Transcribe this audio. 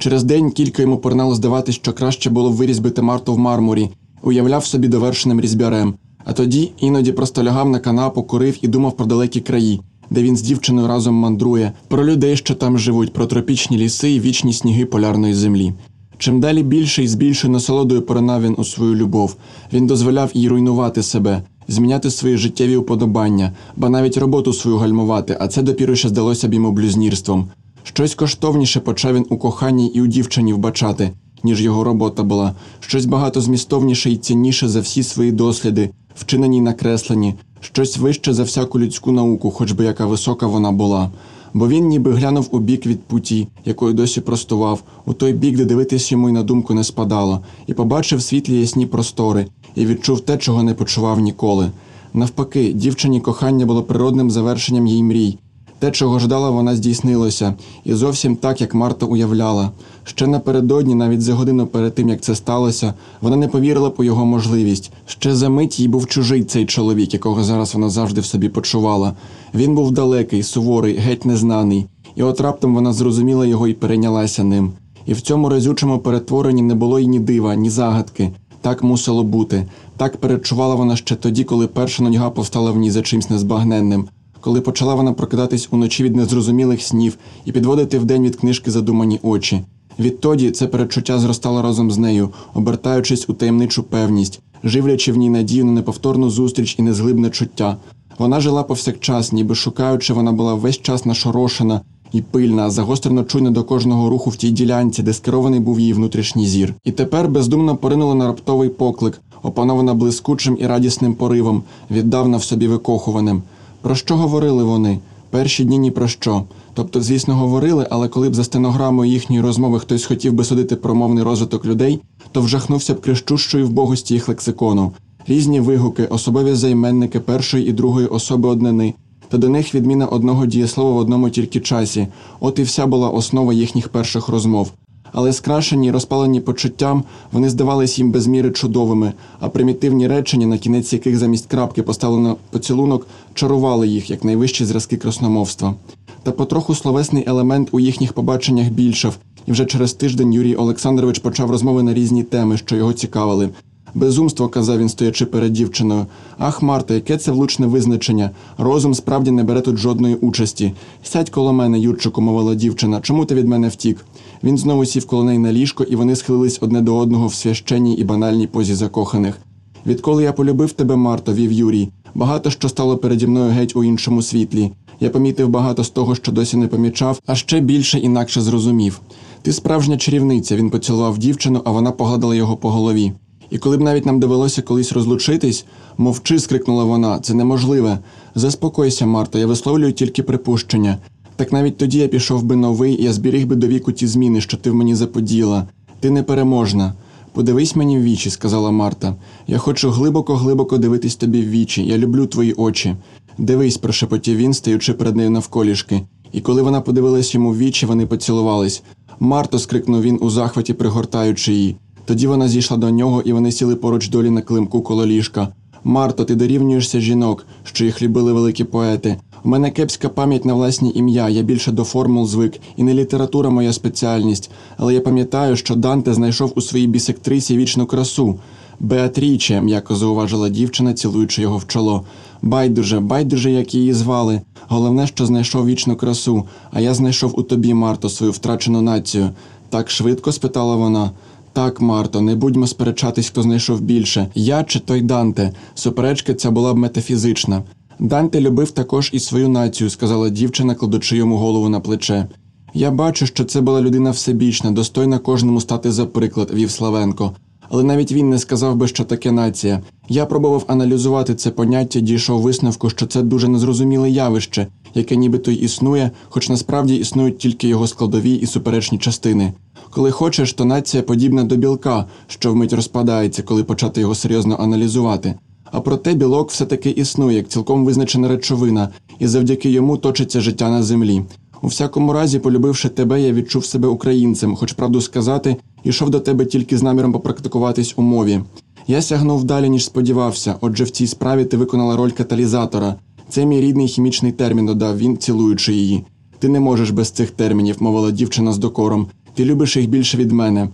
Через день кілька йому порнало здаватись, що краще було б вирізбити Марту в мармурі, уявляв собі довершеним різьбярем. А тоді іноді просто лягав на канапу, курив і думав про далекі краї, де він з дівчиною разом мандрує, про людей, що там живуть, про тропічні ліси і вічні сніги полярної землі. Чим далі більше і з більшою насолодою поринав він у свою любов, він дозволяв їй руйнувати себе, зміняти свої життєві уподобання, ба навіть роботу свою гальмувати, а це допіру ще здалося б йому блюзнірством. Щось коштовніше почав він у коханні і у дівчині вбачати, ніж його робота була, щось багато змістовніше і цінніше за всі свої досліди, вчинені й накреслені, щось вище за всяку людську науку, хоч би яка висока вона була. Бо він ніби глянув у бік від путі, якою досі простував, у той бік, де дивитись йому й на думку не спадало, і побачив світлі ясні простори, і відчув те, чого не почував ніколи. Навпаки, дівчині кохання було природним завершенням її мрій. Те, чого ждала, вона здійснилося, і зовсім так, як Марта уявляла. Ще напередодні, навіть за годину перед тим, як це сталося, вона не повірила у його можливість. Ще за мить їй був чужий цей чоловік, якого зараз вона завжди в собі почувала. Він був далекий, суворий, геть незнаний, і от раптом вона зрозуміла його і перейнялася ним. І в цьому разючому перетворенні не було й ні дива, ні загадки. Так мусило бути. Так перечувала вона ще тоді, коли перша нудьга повстала в ній за чимсь незбагненним коли почала вона прокидатись уночі від незрозумілих снів і підводити вдень від книжки задумані очі. Відтоді це передчуття зростало разом з нею, обертаючись у таємничу певність, живлячи в ній надію на неповторну зустріч і незглибне чуття. Вона жила повсякчас, ніби шукаючи, вона була весь час нашорошена і пильна, загострено чуйна до кожного руху в тій ділянці, де скерований був її внутрішній зір. І тепер бездумно поринула на раптовий поклик, опанована блискучим і радісним поривом, віддавна в собі викохуваним. Про що говорили вони? Перші дні ні про що. Тобто, звісно, говорили, але коли б за стенограмою їхньої розмови хтось хотів би судити про мовний розвиток людей, то вжахнувся б крещущої вбогості їх лексикону, різні вигуки, особові займенники першої і другої особи однини, та до них відміна одного дієслова в одному тільки часі. От і вся була основа їхніх перших розмов. Але скрашені розпалені почуттям, вони здавались їм без міри чудовими, а примітивні речення, на кінець яких замість крапки поставлено поцілунок, чарували їх як найвищі зразки красномовства. Та потроху словесний елемент у їхніх побаченнях більшав, і вже через тиждень Юрій Олександрович почав розмови на різні теми, що його цікавили. Безумство, казав він, стоячи перед дівчиною. Ах, Марта, яке це влучне визначення. Розум справді не бере тут жодної участі. Сядь коло мене, Юрчику, мовила дівчина. Чому ти від мене втік? Він знову сів коло неї на ліжко, і вони схилились одне до одного в священній і банальній позі закоханих. Відколи я полюбив тебе, Марто, вів Юрій, багато що стало переді мною геть у іншому світлі. Я помітив багато з того, що досі не помічав, а ще більше інакше зрозумів. Ти справжня чарівниця. Він поцілував дівчину, а вона погладила його по голові. І коли б навіть нам довелося колись розлучитись, мовчи, скрикнула вона, це неможливе. Заспокойся, Марта, я висловлюю тільки припущення. Так навіть тоді я пішов би новий, я зберіг би до віку ті зміни, що ти в мені заподіла. Ти непереможна. Подивись мені в вічі, сказала Марта. Я хочу глибоко-глибоко дивитись тобі в вічі. Я люблю твої очі. Дивись, прошепотів він, стаючи перед нею навколішки. І коли вона подивилась йому в вічі, вони поцілувались. Марто, скрикнув він у захваті, пригортаючи її. Тоді вона зійшла до нього, і вони сіли поруч долі на климку коло ліжка. Марто, ти дорівнюєшся жінок, що їх любили великі поети. У мене кепська пам'ять на власні ім'я, я більше до формул звик, і не література моя спеціальність. Але я пам'ятаю, що Данте знайшов у своїй бісектрисі вічну красу. Беатріче, м'яко зауважила дівчина, цілуючи його в чоло. Байдуже, байдуже, як її звали. Головне, що знайшов вічну красу, а я знайшов у тобі, Марто, свою втрачену націю. Так швидко? спитала вона. Так, Марто, не будьмо сперечатись, хто знайшов більше. Я чи той Данте. Суперечка ця була б метафізична. Данте любив також і свою націю, сказала дівчина, кладучи йому голову на плече. Я бачу, що це була людина всебічна, достойна кожному стати за приклад, вів Славенко. Але навіть він не сказав би, що таке нація. Я пробував аналізувати це поняття, дійшов висновку, що це дуже незрозуміле явище, яке нібито й існує, хоч насправді існують тільки його складові і суперечні частини. Коли хочеш, то нація подібна до білка, що вмить розпадається, коли почати його серйозно аналізувати. А проте білок все-таки існує як цілком визначена речовина, і завдяки йому точиться життя на землі. У всякому разі, полюбивши тебе, я відчув себе українцем, хоч правду сказати, йшов до тебе тільки з наміром попрактикуватись у мові. Я сягнув далі, ніж сподівався, отже, в цій справі ти виконала роль каталізатора. Це мій рідний хімічний термін, додав він, цілуючи її. Ти не можеш без цих термінів, мовила дівчина з докором. Ти любиш їх більше від мене.